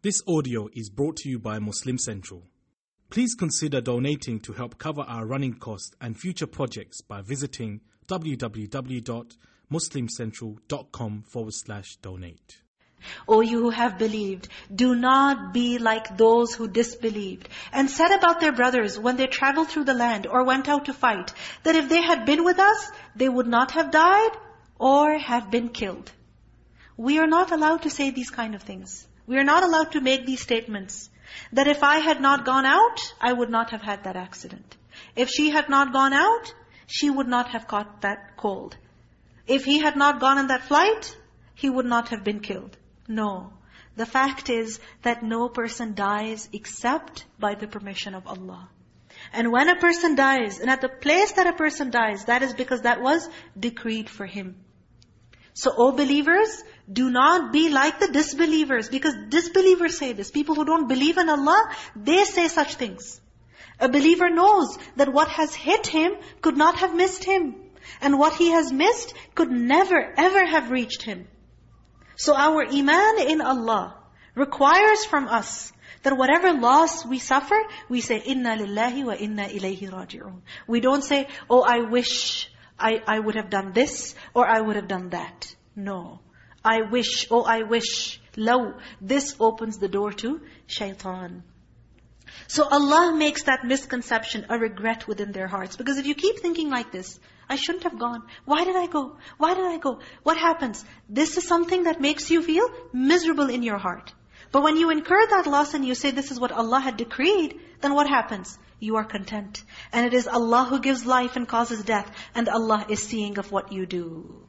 This audio is brought to you by Muslim Central. Please consider donating to help cover our running costs and future projects by visiting www.muslimcentral.com forward slash donate. O you who have believed, do not be like those who disbelieved and said about their brothers when they traveled through the land or went out to fight, that if they had been with us, they would not have died or have been killed. We are not allowed to say these kind of things. We are not allowed to make these statements. That if I had not gone out, I would not have had that accident. If she had not gone out, she would not have caught that cold. If he had not gone on that flight, he would not have been killed. No. The fact is that no person dies except by the permission of Allah. And when a person dies, and at the place that a person dies, that is because that was decreed for him. So, O believers, do not be like the disbelievers. Because disbelievers say this. People who don't believe in Allah, they say such things. A believer knows that what has hit him could not have missed him. And what he has missed could never, ever have reached him. So our iman in Allah requires from us that whatever loss we suffer, we say, Inna lillahi wa inna ilayhi raji'un. We don't say, oh, I wish I, I would have done this or I would have done that. No. I wish, oh I wish, low. This opens the door to shaitan. So Allah makes that misconception a regret within their hearts. Because if you keep thinking like this, I shouldn't have gone. Why did I go? Why did I go? What happens? This is something that makes you feel miserable in your heart. But when you incur that loss and you say this is what Allah had decreed, then what happens? you are content. And it is Allah who gives life and causes death. And Allah is seeing of what you do.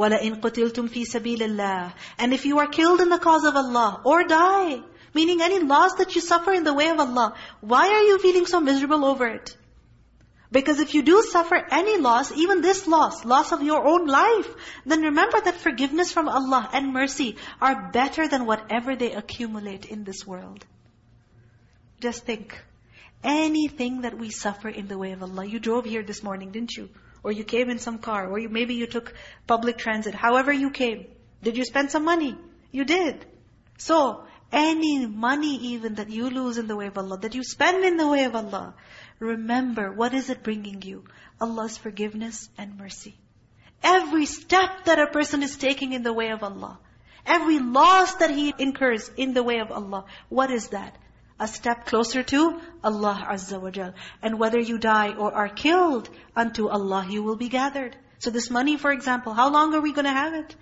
وَلَئِن قُتِلْتُمْ فِي سَبِيلِ اللَّهِ And if you are killed in the cause of Allah, or die, meaning any loss that you suffer in the way of Allah, why are you feeling so miserable over it? Because if you do suffer any loss, even this loss, loss of your own life, then remember that forgiveness from Allah and mercy are better than whatever they accumulate in this world. Just think, Anything that we suffer in the way of Allah. You drove here this morning, didn't you? Or you came in some car. Or you, maybe you took public transit. However you came. Did you spend some money? You did. So, any money even that you lose in the way of Allah, that you spend in the way of Allah, remember, what is it bringing you? Allah's forgiveness and mercy. Every step that a person is taking in the way of Allah, every loss that he incurs in the way of Allah, what is that? A step closer to Allah Azza wa Jal. And whether you die or are killed, unto Allah you will be gathered. So this money, for example, how long are we going to have it?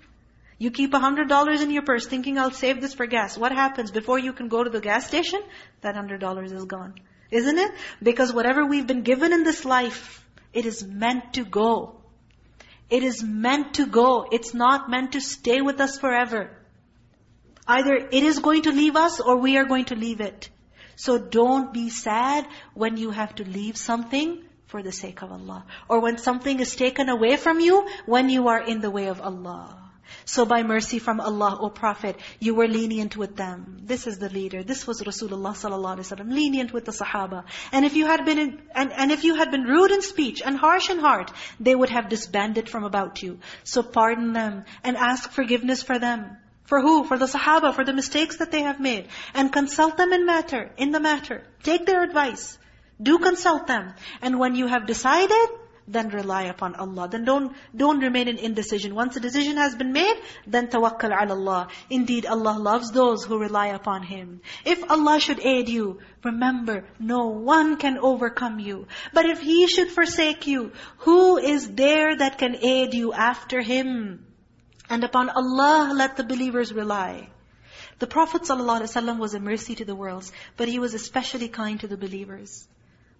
You keep a $100 in your purse thinking, I'll save this for gas. What happens? Before you can go to the gas station, that $100 is gone. Isn't it? Because whatever we've been given in this life, it is meant to go. It is meant to go. It's not meant to stay with us forever. Either it is going to leave us or we are going to leave it. So don't be sad when you have to leave something for the sake of Allah. Or when something is taken away from you when you are in the way of Allah. So by mercy from Allah, O Prophet, you were lenient with them. This is the leader. This was Rasulullah sallallahu alaihi wasallam, lenient with the Sahaba. And if you had been in, and, and if you had been rude in speech and harsh in heart, they would have disbanded from about you. So pardon them and ask forgiveness for them. For who? For the Sahaba, for the mistakes that they have made. And consult them in matter, in the matter. Take their advice. Do consult them. And when you have decided, then rely upon Allah. Then don't, don't remain in indecision. Once a decision has been made, then tawakkal ala Allah. Indeed, Allah loves those who rely upon Him. If Allah should aid you, remember, no one can overcome you. But if He should forsake you, who is there that can aid you after Him? And upon Allah let the believers rely. The Prophet ﷺ was a mercy to the worlds, but he was especially kind to the believers.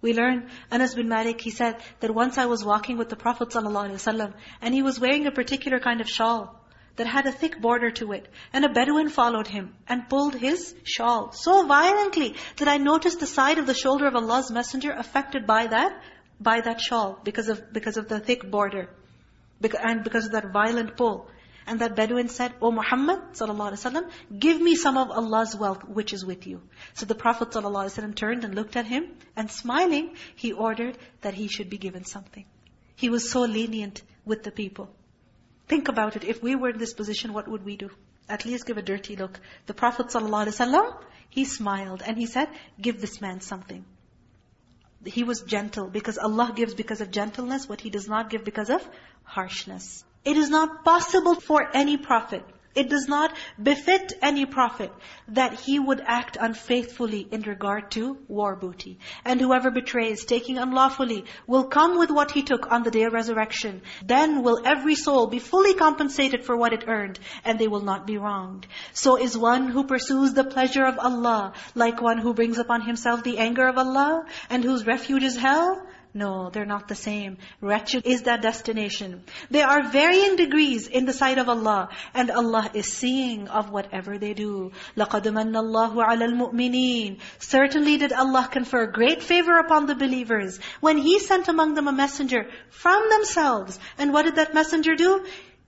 We learn, Anas bin Malik, he said that once I was walking with the Prophet ﷺ, and he was wearing a particular kind of shawl that had a thick border to it. And a Bedouin followed him and pulled his shawl so violently that I noticed the side of the shoulder of Allah's Messenger affected by that, by that shawl because of, because of the thick border. And because of that violent pull. And that Bedouin said, O Muhammad sallallahu give me some of Allah's wealth which is with you. So the Prophet sallallahu turned and looked at him and smiling, he ordered that he should be given something. He was so lenient with the people. Think about it. If we were in this position, what would we do? at least give a dirty look. The Prophet ﷺ, he smiled and he said, give this man something. He was gentle because Allah gives because of gentleness what He does not give because of harshness. It is not possible for any prophet it does not befit any prophet that he would act unfaithfully in regard to war booty. And whoever betrays, taking unlawfully, will come with what he took on the day of resurrection. Then will every soul be fully compensated for what it earned, and they will not be wronged. So is one who pursues the pleasure of Allah, like one who brings upon himself the anger of Allah, and whose refuge is hell? No, they're not the same. Wretched is that destination. There are varying degrees in the sight of Allah. And Allah is seeing of whatever they do. لَقَدْ مَنَّ اللَّهُ عَلَى الْمُؤْمِنِينَ Certainly did Allah confer great favor upon the believers when He sent among them a messenger from themselves. And what did that messenger do?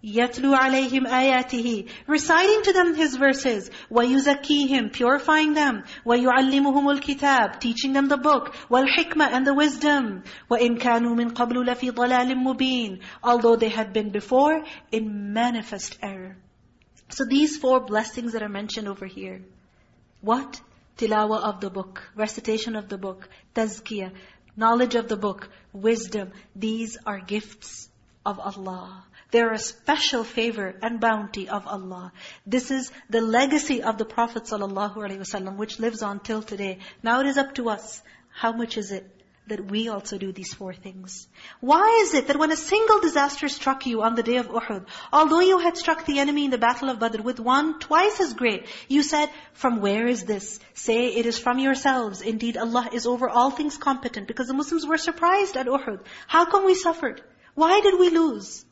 يَتْلُو عَلَيْهِمْ آيَاتِهِ Reciting to them His verses. وَيُزَكِّيهِمْ Purifying them. وَيُعَلِّمُهُمُ الْكِتَابِ Teaching them the book. وَالْحِكْمَةِ And the wisdom. وَإِنْ كَانُوا مِنْ قَبْلُ لَفِي ضَلَالٍ مُبِينٍ Although they had been before in manifest error. So these four blessings that are mentioned over here. What? Tilawa of the book. Recitation of the book. Tazkiyah. Knowledge of the book. Wisdom. These are gifts of Allah. They're a special favor and bounty of Allah. This is the legacy of the Prophet ﷺ, which lives on till today. Now it is up to us. How much is it that we also do these four things? Why is it that when a single disaster struck you on the day of Uhud, although you had struck the enemy in the battle of Badr with one twice as great, you said, from where is this? Say, it is from yourselves. Indeed, Allah is over all things competent. Because the Muslims were surprised at Uhud. How come we suffered? Why did we lose?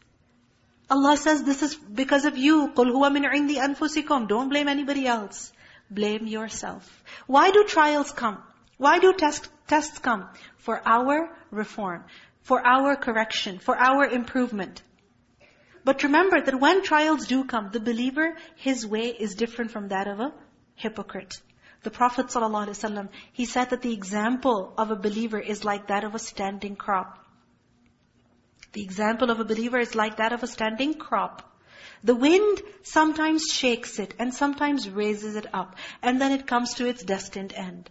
Allah says this is because of you. قُلْ هُوَ مِنْ عِنْدِ أَنفُسِكُمْ Don't blame anybody else. Blame yourself. Why do trials come? Why do test, tests come? For our reform, for our correction, for our improvement. But remember that when trials do come, the believer, his way is different from that of a hypocrite. The Prophet ﷺ, he said that the example of a believer is like that of a standing crop. The example of a believer is like that of a standing crop. The wind sometimes shakes it and sometimes raises it up. And then it comes to its destined end.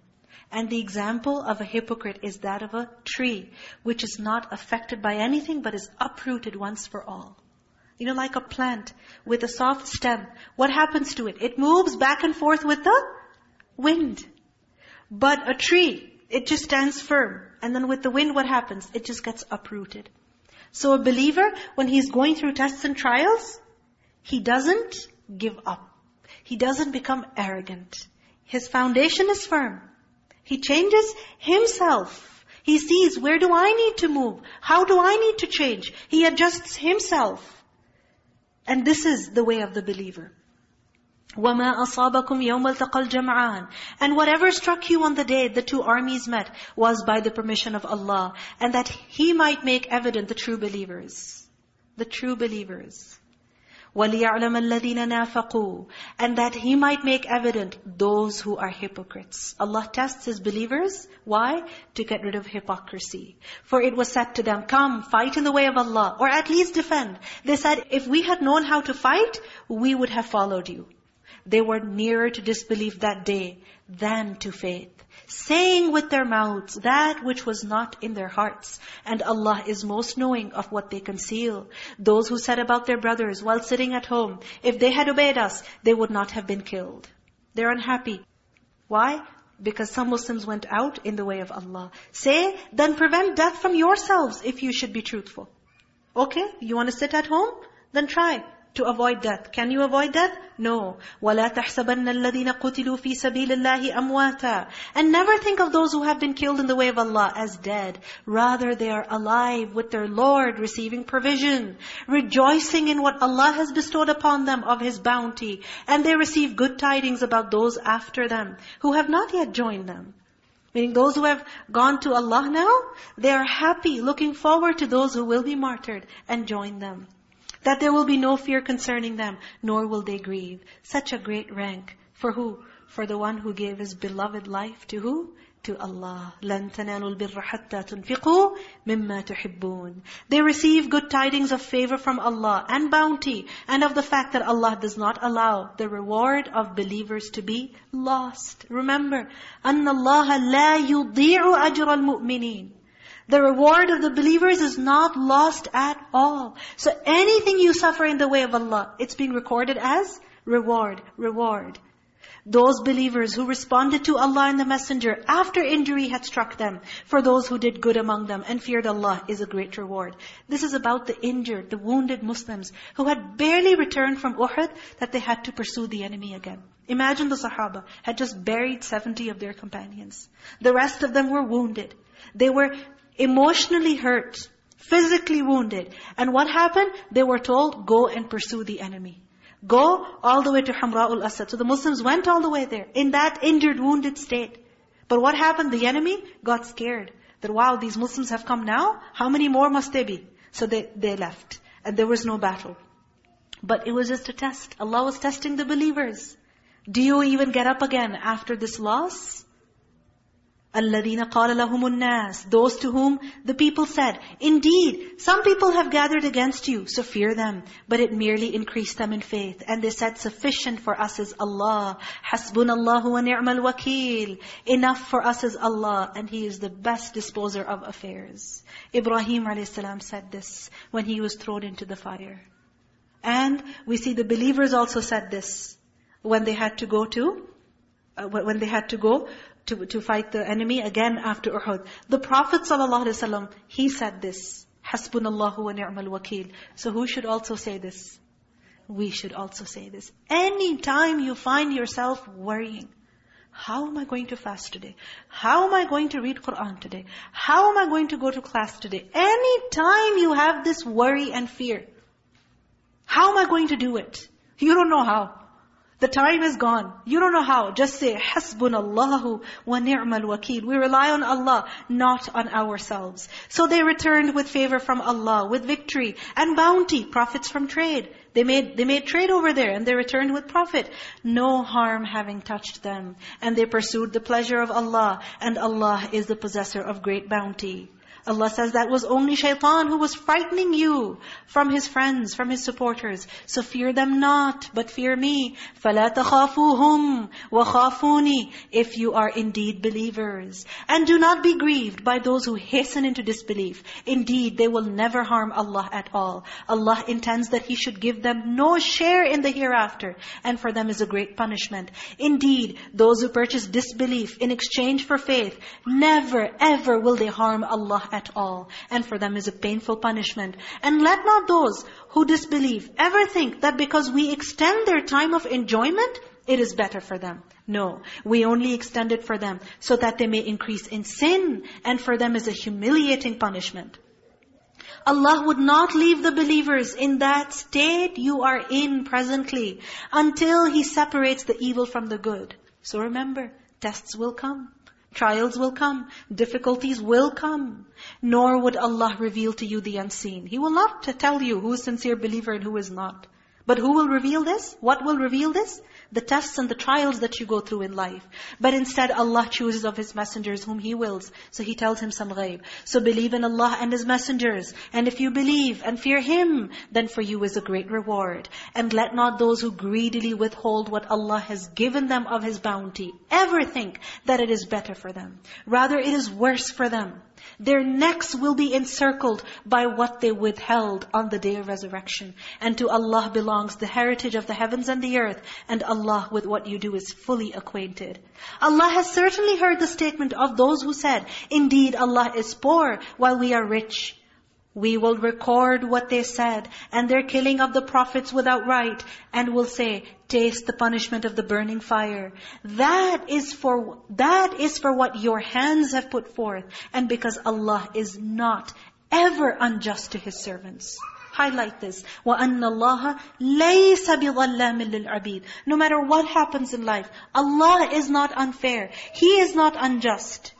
And the example of a hypocrite is that of a tree, which is not affected by anything but is uprooted once for all. You know, like a plant with a soft stem. What happens to it? It moves back and forth with the wind. But a tree, it just stands firm. And then with the wind, what happens? It just gets uprooted. So a believer, when he's going through tests and trials, he doesn't give up. He doesn't become arrogant. His foundation is firm. He changes himself. He sees, where do I need to move? How do I need to change? He adjusts himself. And this is the way of the believer. وَمَا أَصَابَكُمْ يَوْمَ الْتَقَى الْجَمْعَانِ And whatever struck you on the day the two armies met was by the permission of Allah. And that He might make evident the true believers. The true believers. وَلِيَعْلَمَ الَّذِينَ نَافَقُوا And that He might make evident those who are hypocrites. Allah tests His believers. Why? To get rid of hypocrisy. For it was said to them, come, fight in the way of Allah, or at least defend. They said, if we had known how to fight, we would have followed you. They were nearer to disbelief that day than to faith. Saying with their mouths that which was not in their hearts. And Allah is most knowing of what they conceal. Those who said about their brothers while sitting at home, if they had obeyed us, they would not have been killed. They're unhappy. Why? Because some Muslims went out in the way of Allah. Say, then prevent death from yourselves if you should be truthful. Okay, you want to sit at home? Then try to avoid death. Can you avoid death? No. وَلَا تَحْسَبَنَّ الَّذِينَ قُتِلُوا فِي سَبِيلِ اللَّهِ أَمْوَاتًا And never think of those who have been killed in the way of Allah as dead. Rather, they are alive with their Lord, receiving provision, rejoicing in what Allah has bestowed upon them of His bounty. And they receive good tidings about those after them, who have not yet joined them. Meaning those who have gone to Allah now, they are happy, looking forward to those who will be martyred and join them. That there will be no fear concerning them, nor will they grieve. Such a great rank. For who? For the one who gave his beloved life to who? To Allah. لَن تَنَالُوا الْبِرَّ حَتَّى تُنْفِقُوا مِمَّا تُحِبُّونَ They receive good tidings of favor from Allah and bounty and of the fact that Allah does not allow the reward of believers to be lost. Remember, أَنَّ اللَّهَ لَا يُضِيعُ أَجْرَ الْمُؤْمِنِينَ the reward of the believers is not lost at all. So anything you suffer in the way of Allah, it's being recorded as reward, reward. Those believers who responded to Allah and the Messenger after injury had struck them, for those who did good among them and feared Allah is a great reward. This is about the injured, the wounded Muslims who had barely returned from Uhud that they had to pursue the enemy again. Imagine the Sahaba had just buried 70 of their companions. The rest of them were wounded. They were emotionally hurt, physically wounded. And what happened? They were told, go and pursue the enemy. Go all the way to Hamra'ul Asad. So the Muslims went all the way there in that injured, wounded state. But what happened? The enemy got scared. That wow, these Muslims have come now? How many more must they be? So they, they left. And there was no battle. But it was just a test. Allah was testing the believers. Do you even get up again after this loss? الَّذِينَ قَالَ لَهُمُ النَّاسِ Those to whom the people said, Indeed, some people have gathered against you, so fear them. But it merely increased them in faith. And they said, Sufficient for us is Allah. حَسْبُنَ اللَّهُ وَنِعْمَ الْوَكِيلِ Enough for us is Allah, and He is the best disposer of affairs. Ibrahim a.s. said this when he was thrown into the fire. And we see the believers also said this when they had to go to, uh, when they had to go to, to fight the enemy again after Uhud. The Prophet ﷺ, he said this, حَسْبُنَ اللَّهُ وَنِعْمَ الْوَكِيلِ So who should also say this? We should also say this. Anytime you find yourself worrying, how am I going to fast today? How am I going to read Qur'an today? How am I going to go to class today? Anytime you have this worry and fear, how am I going to do it? You don't know how. The time is gone. You don't know how. Just say, Hasbunallahu wa ni'mal wakil. We rely on Allah, not on ourselves. So they returned with favor from Allah, with victory and bounty, profits from trade. They made, they made trade over there and they returned with profit. No harm having touched them. And they pursued the pleasure of Allah. And Allah is the possessor of great bounty. Allah says that was only shaitan who was frightening you from his friends, from his supporters. So fear them not, but fear me. فَلَا تَخَافُوهُمْ وَخَافُونِ If you are indeed believers. And do not be grieved by those who hasten into disbelief. Indeed, they will never harm Allah at all. Allah intends that He should give them no share in the hereafter. And for them is a great punishment. Indeed, those who purchase disbelief in exchange for faith, never ever will they harm Allah at all. And for them is a painful punishment. And let not those who disbelieve ever think that because we extend their time of enjoyment, it is better for them. No, we only extend it for them so that they may increase in sin. And for them is a humiliating punishment. Allah would not leave the believers in that state you are in presently until He separates the evil from the good. So remember, tests will come. Trials will come. Difficulties will come. Nor would Allah reveal to you the unseen. He will not tell you who is sincere believer and who is not. But who will reveal this? What will reveal this? The tests and the trials that you go through in life. But instead Allah chooses of His messengers whom He wills. So He tells him some ghaib. So believe in Allah and His messengers. And if you believe and fear Him, then for you is a great reward. And let not those who greedily withhold what Allah has given them of His bounty ever think that it is better for them. Rather it is worse for them. Their necks will be encircled by what they withheld on the day of resurrection. And to Allah belongs the heritage of the heavens and the earth. And Allah with what you do is fully acquainted. Allah has certainly heard the statement of those who said, Indeed, Allah is poor while we are rich. We will record what they said and their killing of the prophets without right and will say, taste the punishment of the burning fire. That is for that is for what your hands have put forth and because Allah is not ever unjust to His servants. Highlight this. وَأَنَّ اللَّهَ لَيْسَ بِظَلَّامٍ لِلْعَبِيدِ No matter what happens in life, Allah is not unfair. He is not unjust.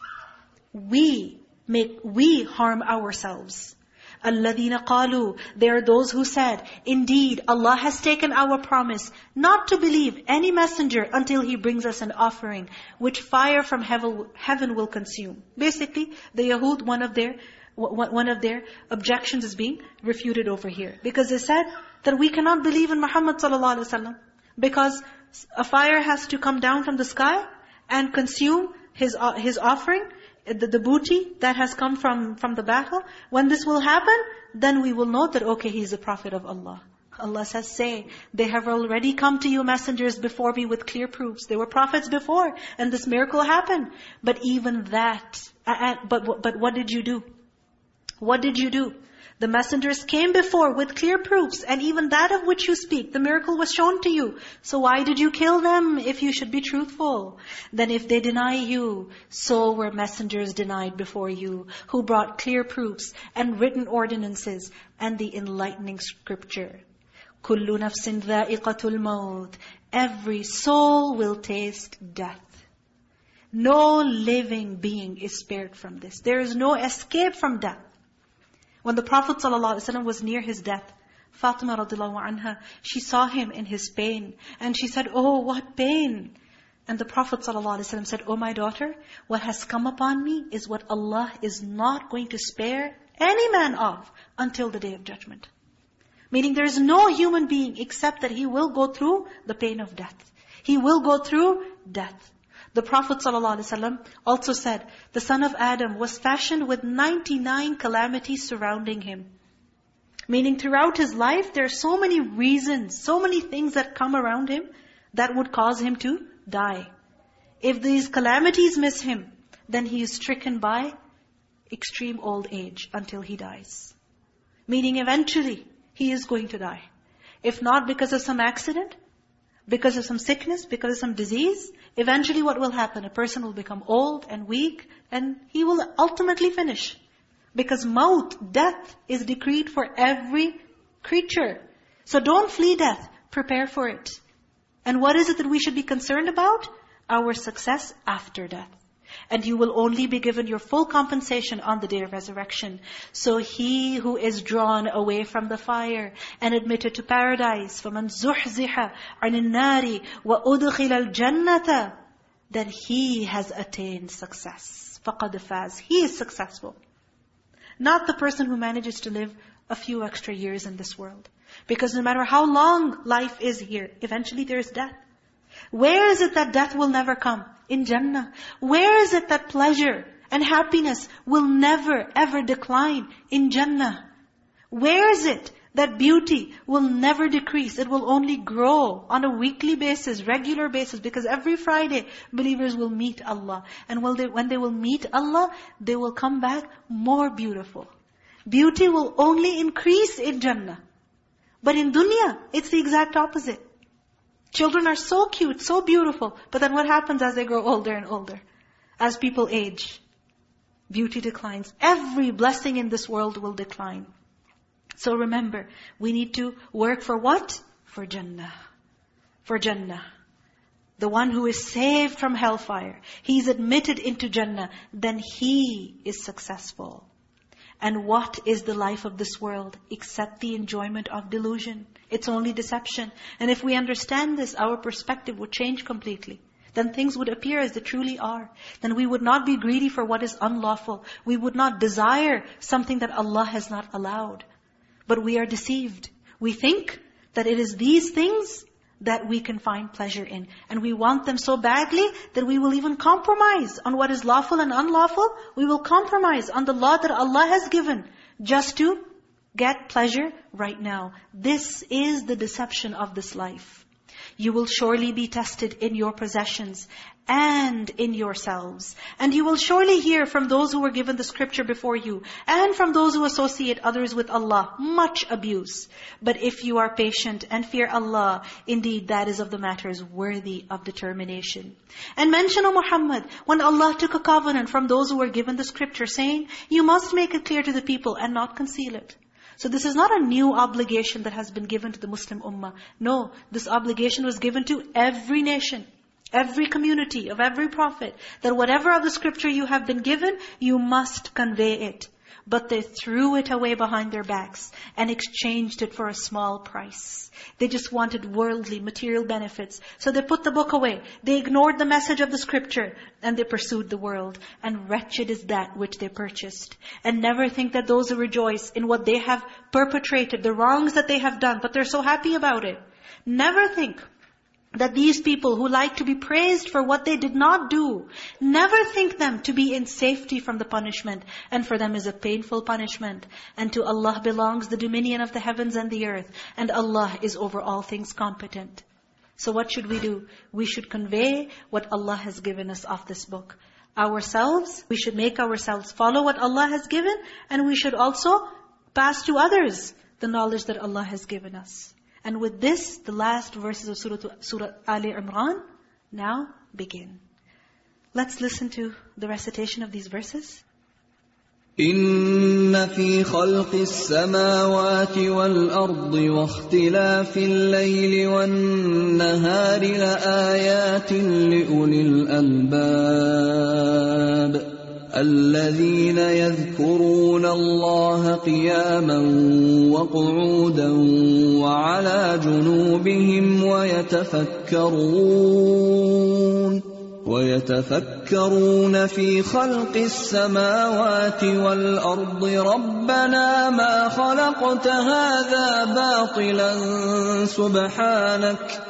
We make, we harm ourselves الَّذِينَ قَالُوا They are those who said, Indeed, Allah has taken our promise not to believe any messenger until He brings us an offering, which fire from heaven will consume. Basically, the Yahud, one of their one of their objections is being refuted over here. Because they said that we cannot believe in Muhammad sallallahu alaihi wasallam because a fire has to come down from the sky and consume his uh, his offering, the, the booty that has come from, from the battle. When this will happen, then we will know that, okay, he's a prophet of Allah. Allah says, say, they have already come to you messengers before me with clear proofs. There were prophets before, and this miracle happened. But even that, uh, uh, but, but what did you do? What did you do? The messengers came before with clear proofs, and even that of which you speak, the miracle was shown to you. So why did you kill them if you should be truthful? Then if they deny you, so were messengers denied before you, who brought clear proofs and written ordinances and the enlightening scripture. كُلُّ نَفْسٍ ذَائِقَةُ الْمَوْتِ Every soul will taste death. No living being is spared from this. There is no escape from death. When the Prophet ﷺ was near his death, Fatima radiallahu anha, she saw him in his pain. And she said, oh, what pain! And the Prophet ﷺ said, Oh my daughter, what has come upon me is what Allah is not going to spare any man of until the day of judgment. Meaning there is no human being except that he will go through the pain of death. He will go through death. The Prophet ﷺ also said, the son of Adam was fashioned with 99 calamities surrounding him. Meaning throughout his life, there are so many reasons, so many things that come around him that would cause him to die. If these calamities miss him, then he is stricken by extreme old age until he dies. Meaning eventually, he is going to die. If not because of some accident, because of some sickness, because of some disease, eventually what will happen? A person will become old and weak and he will ultimately finish. Because maut, death, is decreed for every creature. So don't flee death. Prepare for it. And what is it that we should be concerned about? Our success after death and you will only be given your full compensation on the day of resurrection. So he who is drawn away from the fire and admitted to paradise, فَمَنْ زُحْزِحَ عَنِ النَّارِ وَأُدْخِلَ الْجَنَّةَ Then he has attained success. فَقَدْ فَازِ He is successful. Not the person who manages to live a few extra years in this world. Because no matter how long life is here, eventually there is death. Where is it that death will never come? In Jannah. Where is it that pleasure and happiness will never ever decline? In Jannah. Where is it that beauty will never decrease? It will only grow on a weekly basis, regular basis. Because every Friday, believers will meet Allah. And when they, will meet Allah, they will come back more beautiful. Beauty will only increase in Jannah. But in dunya, it's the exact opposite. Children are so cute, so beautiful. But then what happens as they grow older and older? As people age, beauty declines. Every blessing in this world will decline. So remember, we need to work for what? For Jannah. For Jannah. The one who is saved from hellfire. He's admitted into Jannah. Then he is successful. And what is the life of this world except the enjoyment of delusion? It's only deception. And if we understand this, our perspective would change completely. Then things would appear as they truly are. Then we would not be greedy for what is unlawful. We would not desire something that Allah has not allowed. But we are deceived. We think that it is these things that we can find pleasure in. And we want them so badly that we will even compromise on what is lawful and unlawful. We will compromise on the law that Allah has given just to get pleasure right now. This is the deception of this life. You will surely be tested in your possessions and in yourselves. And you will surely hear from those who were given the scripture before you and from those who associate others with Allah much abuse. But if you are patient and fear Allah, indeed that is of the matters worthy of determination. And mention, O Muhammad, when Allah took a covenant from those who were given the scripture saying, you must make it clear to the people and not conceal it. So this is not a new obligation that has been given to the Muslim ummah. No, this obligation was given to every nation, every community, of every prophet. That whatever of the scripture you have been given, you must convey it. But they threw it away behind their backs and exchanged it for a small price. They just wanted worldly, material benefits. So they put the book away. They ignored the message of the scripture and they pursued the world. And wretched is that which they purchased. And never think that those who rejoice in what they have perpetrated, the wrongs that they have done, but they're so happy about it. Never think that these people who like to be praised for what they did not do, never think them to be in safety from the punishment. And for them is a painful punishment. And to Allah belongs the dominion of the heavens and the earth. And Allah is over all things competent. So what should we do? We should convey what Allah has given us of this book. Ourselves, we should make ourselves follow what Allah has given. And we should also pass to others the knowledge that Allah has given us. And with this, the last verses of Surah, Surah Ali Imran now begin. Let's listen to the recitation of these verses. إن في خلق السماوات والأرض واختلاف الليل والنهار لآيات لأولي الألباب الذين يذكرون الله قياما وقعودا وعلى جنوبهم ويتفكرون ويتفكرون في خلق السماوات والأرض. ربنا ما خلقت هذا باطلا سبحانك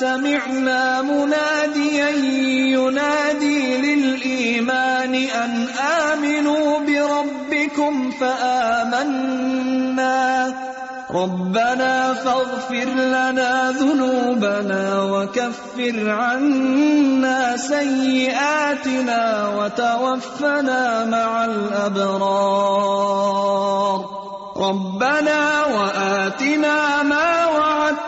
سمعنا مناديا ينادي للإيمان أن آمنوا بربكم فآمنا. ربنا فاغفر لنا ذنوبنا وكفر عنا سيئاتنا وتوفنا مع الأبرار. ربنا وآتنا ما وعدتنا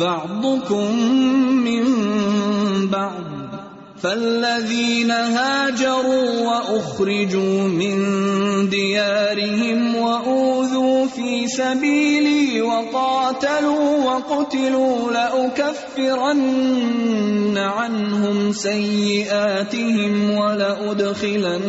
بعضكم من بعض فالذين هاجروا وأخرجوا من ديارهم وأوذوا في سبيلي وقاتلوا وقتلوا لأكفرن عنهم سيئاتهم ولأدخلنهم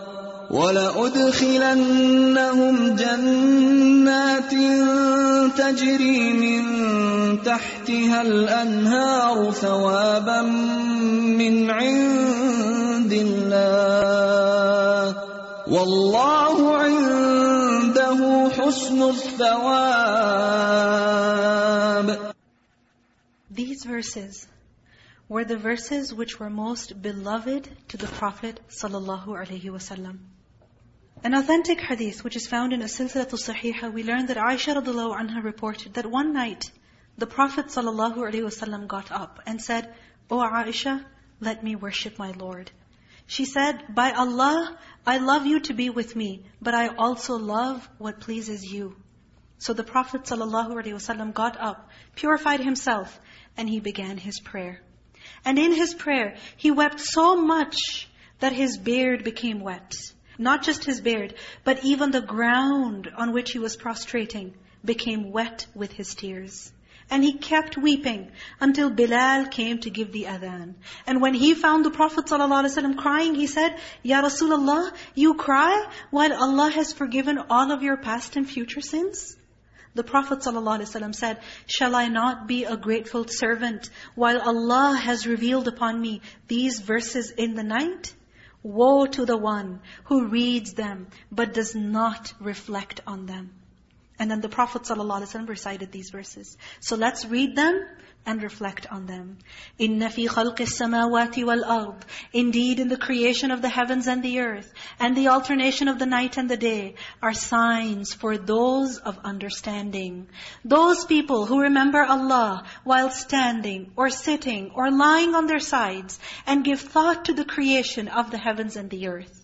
ولأدخلنهم جنات تجري من تحتها الأنهار ثوابا من عند الله والله عنده حسن الثواب These verses were the verses which were most beloved to the Prophet sallallahu alaihi wasallam. An authentic hadith which is found in a silsilatu sahiha, we learn that Aisha radiallahu anha reported that one night the Prophet wasallam got up and said, O Aisha, let me worship my Lord. She said, By Allah, I love you to be with me, but I also love what pleases you. So the Prophet ﷺ got up, purified himself, and he began his prayer. And in his prayer, he wept so much that his beard became wet. Not just his beard, but even the ground on which he was prostrating became wet with his tears. And he kept weeping until Bilal came to give the adhan. And when he found the Prophet ﷺ crying, he said, Ya Rasulullah, you cry while Allah has forgiven all of your past and future sins? The Prophet ﷺ said, Shall I not be a grateful servant while Allah has revealed upon me these verses in the night? Woe to the one who reads them but does not reflect on them. And then the Prophet ﷺ recited these verses. So let's read them and reflect on them. إِنَّ فِي خَلْقِ السَّمَاوَاتِ وَالْأَرْضِ Indeed, in the creation of the heavens and the earth, and the alternation of the night and the day, are signs for those of understanding. Those people who remember Allah while standing, or sitting, or lying on their sides, and give thought to the creation of the heavens and the earth.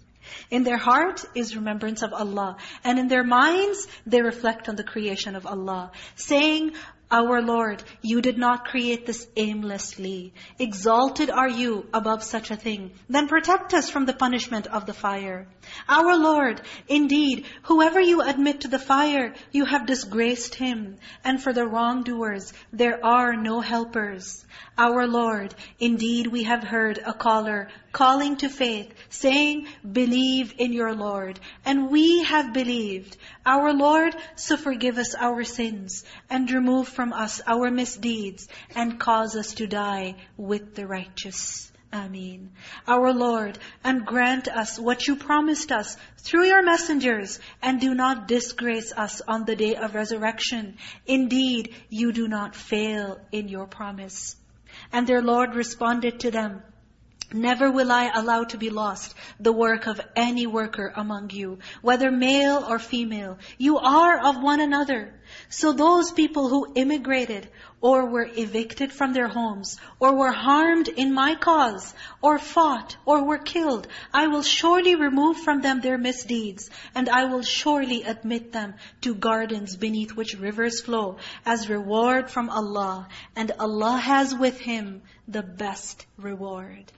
In their heart is remembrance of Allah. And in their minds, they reflect on the creation of Allah. Saying, our Lord, you did not create this aimlessly. Exalted are you above such a thing. Then protect us from the punishment of the fire. Our Lord, indeed, whoever you admit to the fire, you have disgraced him. And for the wrongdoers, there are no helpers. Our Lord, indeed we have heard a caller calling to faith, saying, believe in your Lord. And we have believed. Our Lord, so forgive us our sins and remove from us our misdeeds and cause us to die with the righteous. Ameen. Our Lord, and grant us what you promised us through your messengers, and do not disgrace us on the day of resurrection. Indeed, you do not fail in your promise. And their Lord responded to them, Never will I allow to be lost the work of any worker among you, whether male or female. You are of one another. So those people who immigrated or were evicted from their homes or were harmed in my cause or fought or were killed, I will surely remove from them their misdeeds and I will surely admit them to gardens beneath which rivers flow as reward from Allah. And Allah has with Him the best reward.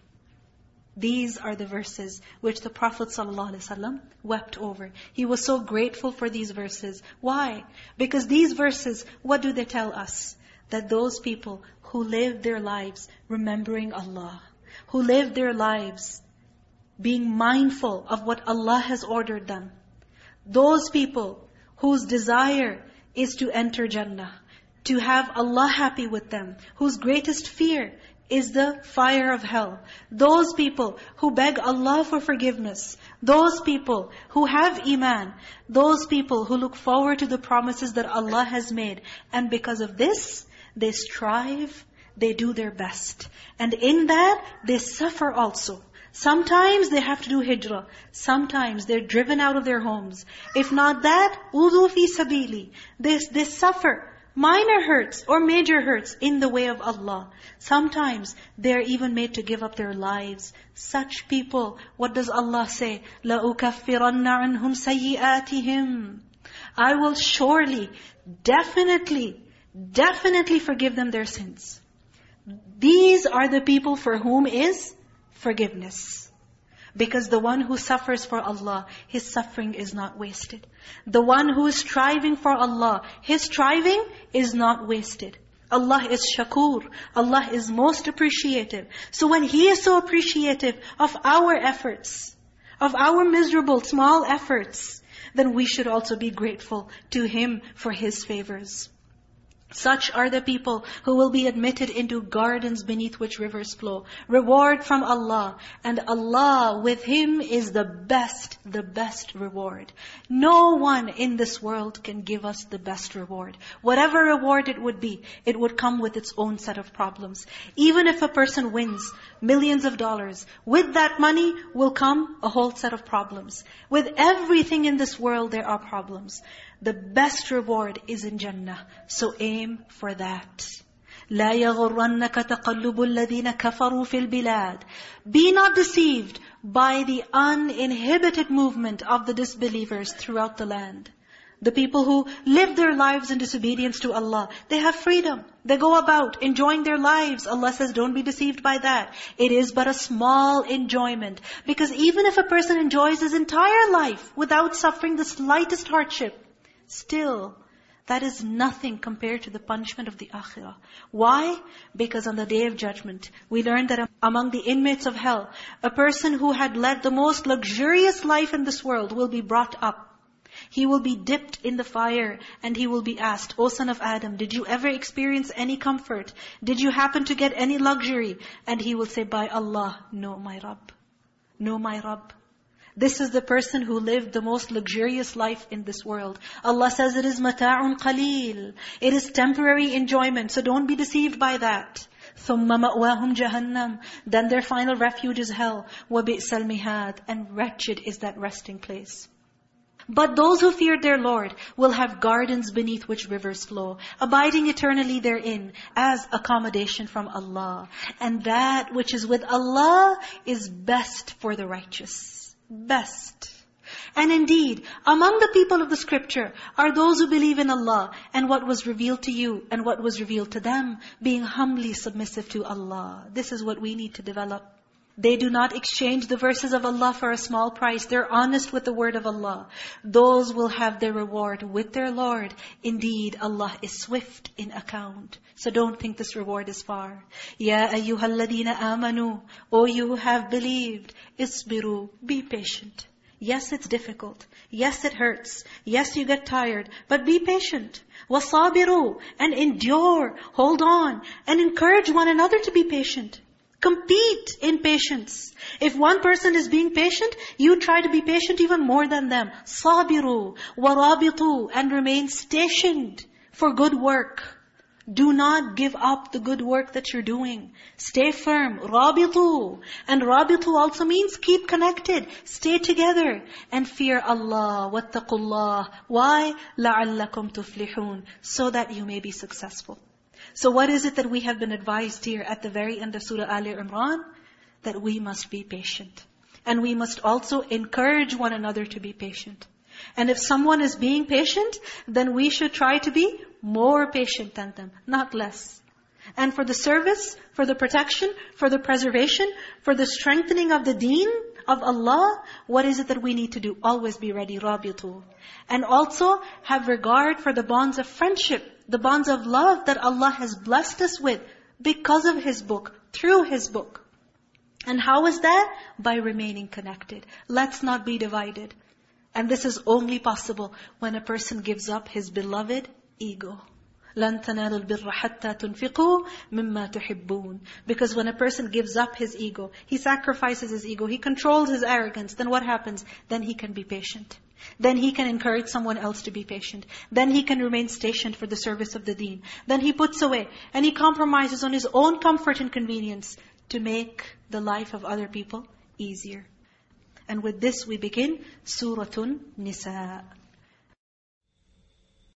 These are the verses which the Prophet ﷺ wept over. He was so grateful for these verses. Why? Because these verses, what do they tell us? That those people who live their lives remembering Allah, who live their lives being mindful of what Allah has ordered them, those people whose desire is to enter Jannah, to have Allah happy with them, whose greatest fear is the fire of hell. Those people who beg Allah for forgiveness. Those people who have iman. Those people who look forward to the promises that Allah has made. And because of this, they strive, they do their best. And in that, they suffer also. Sometimes they have to do hijrah. Sometimes they're driven out of their homes. If not that, udu fi sabili. They, they suffer minor hurts or major hurts in the way of Allah. Sometimes they're even made to give up their lives. Such people, what does Allah say? لَأُكَفِّرَنَّ عَنْهُمْ سَيِّئَاتِهِمْ I will surely, definitely, definitely forgive them their sins. These are the people for whom is forgiveness. Because the one who suffers for Allah, his suffering is not wasted. The one who is striving for Allah, his striving is not wasted. Allah is shakur. Allah is most appreciative. So when He is so appreciative of our efforts, of our miserable small efforts, then we should also be grateful to Him for His favors. Such are the people who will be admitted into gardens beneath which rivers flow. Reward from Allah. And Allah with Him is the best, the best reward. No one in this world can give us the best reward. Whatever reward it would be, it would come with its own set of problems. Even if a person wins millions of dollars, with that money will come a whole set of problems. With everything in this world, there are problems. The best reward is in Jannah. So aim for that. لا يغرنك تقلب الذين كفروا في البلاد. Be not deceived by the uninhibited movement of the disbelievers throughout the land. The people who live their lives in disobedience to Allah, they have freedom. They go about enjoying their lives. Allah says, don't be deceived by that. It is but a small enjoyment. Because even if a person enjoys his entire life without suffering the slightest hardship, Still, That is nothing compared to the punishment of the akhirah. Why? Because on the day of judgment, we learned that among the inmates of hell, a person who had led the most luxurious life in this world will be brought up. He will be dipped in the fire and he will be asked, O son of Adam, did you ever experience any comfort? Did you happen to get any luxury? And he will say, by Allah, no my Rabb. No my Rabb. This is the person who lived the most luxurious life in this world. Allah says it is mata'un qaleel. It is temporary enjoyment. So don't be deceived by that. ثُمَّ مَأْوَاهُمْ جَهَنَّمْ Then their final refuge is hell. وَبِئْسَ الْمِهَادِ And wretched is that resting place. But those who feared their Lord will have gardens beneath which rivers flow, abiding eternally therein as accommodation from Allah. And that which is with Allah is best for the righteous best. And indeed, among the people of the scripture are those who believe in Allah and what was revealed to you and what was revealed to them, being humbly submissive to Allah. This is what we need to develop. They do not exchange the verses of Allah for a small price. They're honest with the word of Allah. Those will have their reward with their Lord. Indeed, Allah is swift in account. So don't think this reward is far. Ya ayyuhalladina amanu. O you who have believed. Isbiru. Be patient. Yes, it's difficult. Yes, it hurts. Yes, you get tired. But be patient. وَصَابِرُوا And endure. Hold on. And encourage one another to be patient. Compete in patience. If one person is being patient, you try to be patient even more than them. Sabiru, warabitu, and remain stationed for good work. Do not give up the good work that you're doing. Stay firm. Rabitu. And rabitu also means keep connected. Stay together. And fear Allah. Wattaqullah. Why? لَعَلَّكُمْ تُفْلِحُونَ So that you may be successful. So what is it that we have been advised here at the very end of Surah Ali Imran? That we must be patient. And we must also encourage one another to be patient. And if someone is being patient, then we should try to be more patient than them, not less. And for the service, for the protection, for the preservation, for the strengthening of the deen of Allah, what is it that we need to do? Always be ready, rabitu. And also have regard for the bonds of friendship the bonds of love that Allah has blessed us with because of His book, through His book. And how is that? By remaining connected. Let's not be divided. And this is only possible when a person gives up his beloved ego. لَن تَنَالُوا الْبِرَّ حَتَّى تُنْفِقُوا مِمَّا تُحِبُّونَ Because when a person gives up his ego, he sacrifices his ego, he controls his arrogance, then what happens? Then he can be patient. Then he can encourage someone else to be patient. Then he can remain stationed for the service of the deen. Then he puts away and he compromises on his own comfort and convenience to make the life of other people easier. And with this we begin Suratun Nisa.